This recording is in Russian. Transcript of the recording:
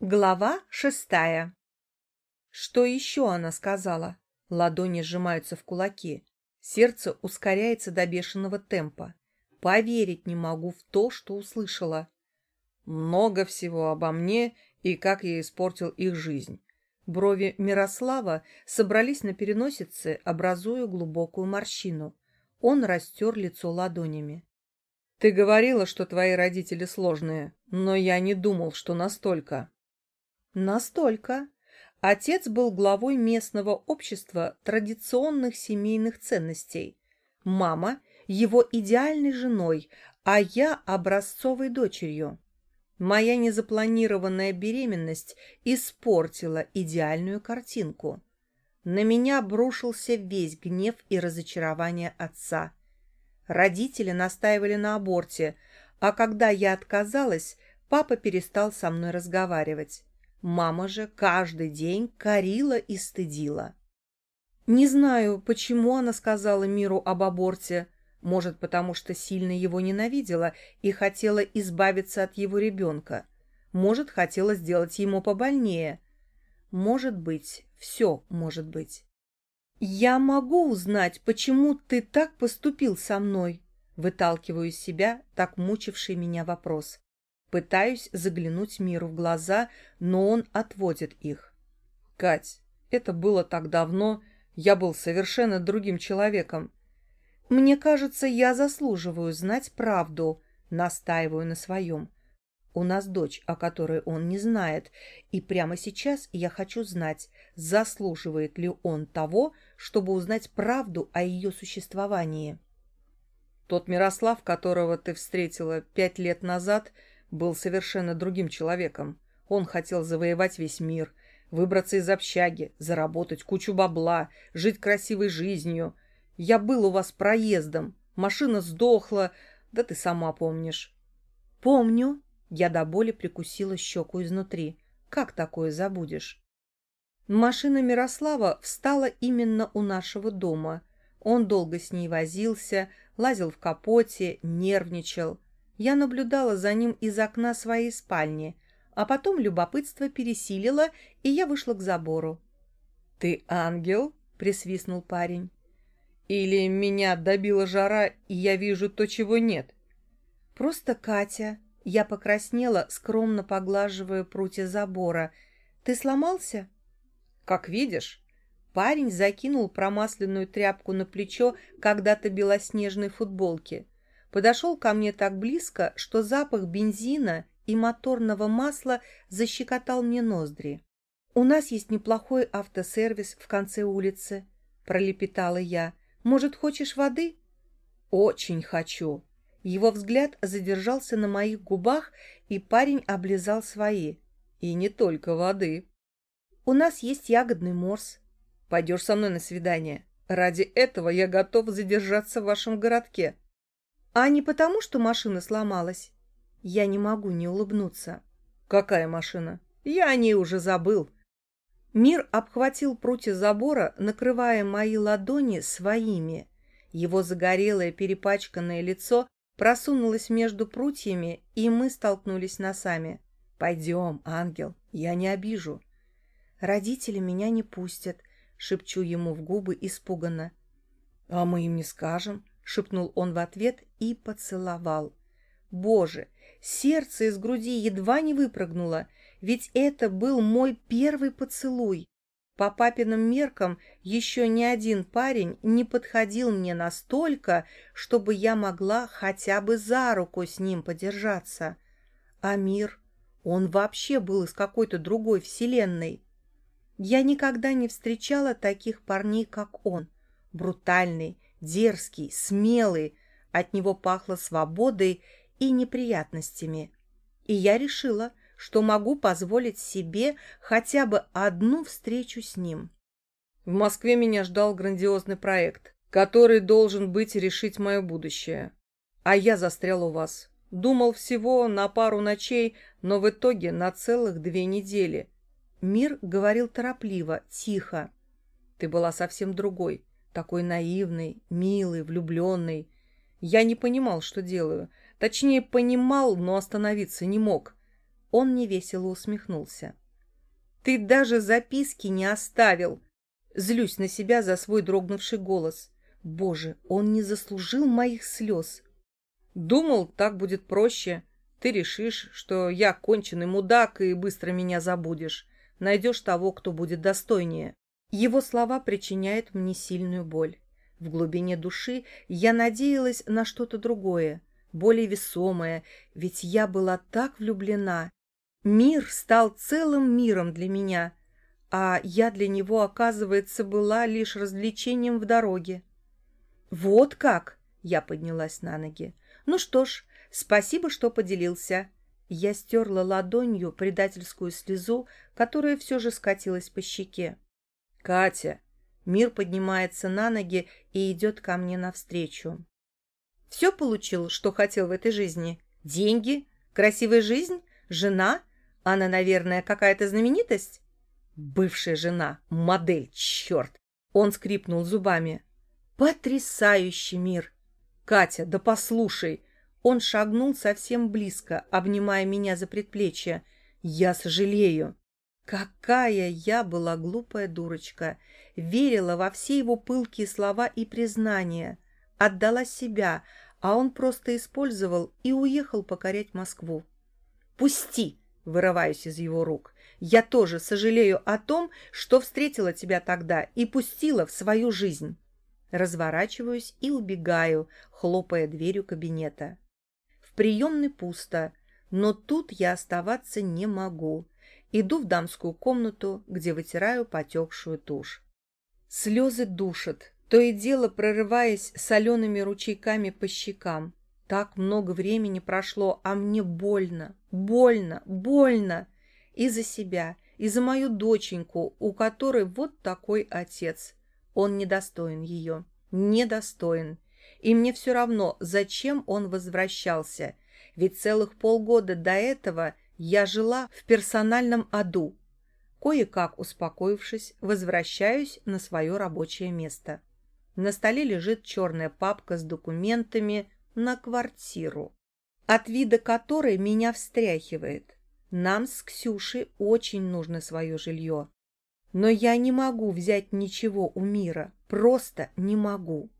Глава шестая. Что еще она сказала? Ладони сжимаются в кулаки. Сердце ускоряется до бешеного темпа. Поверить не могу в то, что услышала. Много всего обо мне и как я испортил их жизнь. Брови Мирослава собрались на переносице, образуя глубокую морщину. Он растер лицо ладонями. «Ты говорила, что твои родители сложные, но я не думал, что настолько». Настолько. Отец был главой местного общества традиционных семейных ценностей. Мама – его идеальной женой, а я – образцовой дочерью. Моя незапланированная беременность испортила идеальную картинку. На меня обрушился весь гнев и разочарование отца. Родители настаивали на аборте, а когда я отказалась, папа перестал со мной разговаривать. Мама же каждый день корила и стыдила. Не знаю, почему она сказала миру об аборте. Может, потому что сильно его ненавидела и хотела избавиться от его ребенка. Может, хотела сделать ему побольнее. Может быть, все может быть. «Я могу узнать, почему ты так поступил со мной?» Выталкиваю из себя так мучивший меня вопрос. Пытаюсь заглянуть миру в глаза, но он отводит их. «Кать, это было так давно. Я был совершенно другим человеком. Мне кажется, я заслуживаю знать правду, настаиваю на своем. У нас дочь, о которой он не знает, и прямо сейчас я хочу знать, заслуживает ли он того, чтобы узнать правду о ее существовании. Тот Мирослав, которого ты встретила пять лет назад, — был совершенно другим человеком. Он хотел завоевать весь мир, выбраться из общаги, заработать кучу бабла, жить красивой жизнью. Я был у вас проездом, машина сдохла, да ты сама помнишь. Помню. Я до боли прикусила щеку изнутри. Как такое забудешь? Машина Мирослава встала именно у нашего дома. Он долго с ней возился, лазил в капоте, нервничал. Я наблюдала за ним из окна своей спальни, а потом любопытство пересилило, и я вышла к забору. «Ты ангел?» — присвистнул парень. «Или меня добила жара, и я вижу то, чего нет?» «Просто Катя». Я покраснела, скромно поглаживая прутья забора. «Ты сломался?» «Как видишь». Парень закинул промасленную тряпку на плечо когда-то белоснежной футболки подошел ко мне так близко, что запах бензина и моторного масла защекотал мне ноздри. «У нас есть неплохой автосервис в конце улицы», — пролепетала я. «Может, хочешь воды?» «Очень хочу». Его взгляд задержался на моих губах, и парень облизал свои. «И не только воды». «У нас есть ягодный морс». «Пойдешь со мной на свидание. Ради этого я готов задержаться в вашем городке». А не потому, что машина сломалась? Я не могу не улыбнуться. Какая машина? Я о ней уже забыл. Мир обхватил прутья забора, накрывая мои ладони своими. Его загорелое перепачканное лицо просунулось между прутьями, и мы столкнулись носами. «Пойдем, ангел, я не обижу». «Родители меня не пустят», — шепчу ему в губы испуганно. «А мы им не скажем шепнул он в ответ и поцеловал. Боже, сердце из груди едва не выпрыгнуло, ведь это был мой первый поцелуй. По папиным меркам еще ни один парень не подходил мне настолько, чтобы я могла хотя бы за руку с ним подержаться. А мир, он вообще был из какой-то другой вселенной. Я никогда не встречала таких парней, как он. Брутальный, дерзкий, смелый, от него пахло свободой и неприятностями. И я решила, что могу позволить себе хотя бы одну встречу с ним. В Москве меня ждал грандиозный проект, который должен быть решить мое будущее. А я застрял у вас. Думал всего на пару ночей, но в итоге на целых две недели. Мир говорил торопливо, тихо. Ты была совсем другой такой наивный, милый, влюбленный. Я не понимал, что делаю. Точнее, понимал, но остановиться не мог. Он невесело усмехнулся. «Ты даже записки не оставил!» Злюсь на себя за свой дрогнувший голос. Боже, он не заслужил моих слез. Думал, так будет проще. Ты решишь, что я конченый мудак и быстро меня забудешь. Найдешь того, кто будет достойнее. Его слова причиняют мне сильную боль. В глубине души я надеялась на что-то другое, более весомое, ведь я была так влюблена. Мир стал целым миром для меня, а я для него, оказывается, была лишь развлечением в дороге. «Вот как!» — я поднялась на ноги. «Ну что ж, спасибо, что поделился». Я стерла ладонью предательскую слезу, которая все же скатилась по щеке. «Катя!» Мир поднимается на ноги и идет ко мне навстречу. «Все получил, что хотел в этой жизни? Деньги? Красивая жизнь? Жена? Она, наверное, какая-то знаменитость?» «Бывшая жена. Модель, черт!» Он скрипнул зубами. «Потрясающий мир!» «Катя, да послушай!» Он шагнул совсем близко, обнимая меня за предплечье. «Я сожалею!» Какая я была глупая дурочка! Верила во все его пылкие слова и признания. Отдала себя, а он просто использовал и уехал покорять Москву. «Пусти!» — вырываюсь из его рук. «Я тоже сожалею о том, что встретила тебя тогда и пустила в свою жизнь». Разворачиваюсь и убегаю, хлопая дверью кабинета. В приемной пусто, но тут я оставаться не могу. Иду в дамскую комнату, где вытираю потекшую тушь. Слезы душат, то и дело прорываясь солеными ручейками по щекам. Так много времени прошло, а мне больно, больно, больно. И за себя, и за мою доченьку, у которой вот такой отец. Он недостоин ее, недостоин. И мне все равно, зачем он возвращался. Ведь целых полгода до этого я жила в персональном аду. Кое-как успокоившись, возвращаюсь на свое рабочее место. На столе лежит черная папка с документами на квартиру, от вида которой меня встряхивает. Нам с Ксюшей очень нужно свое жилье. Но я не могу взять ничего у мира, просто не могу.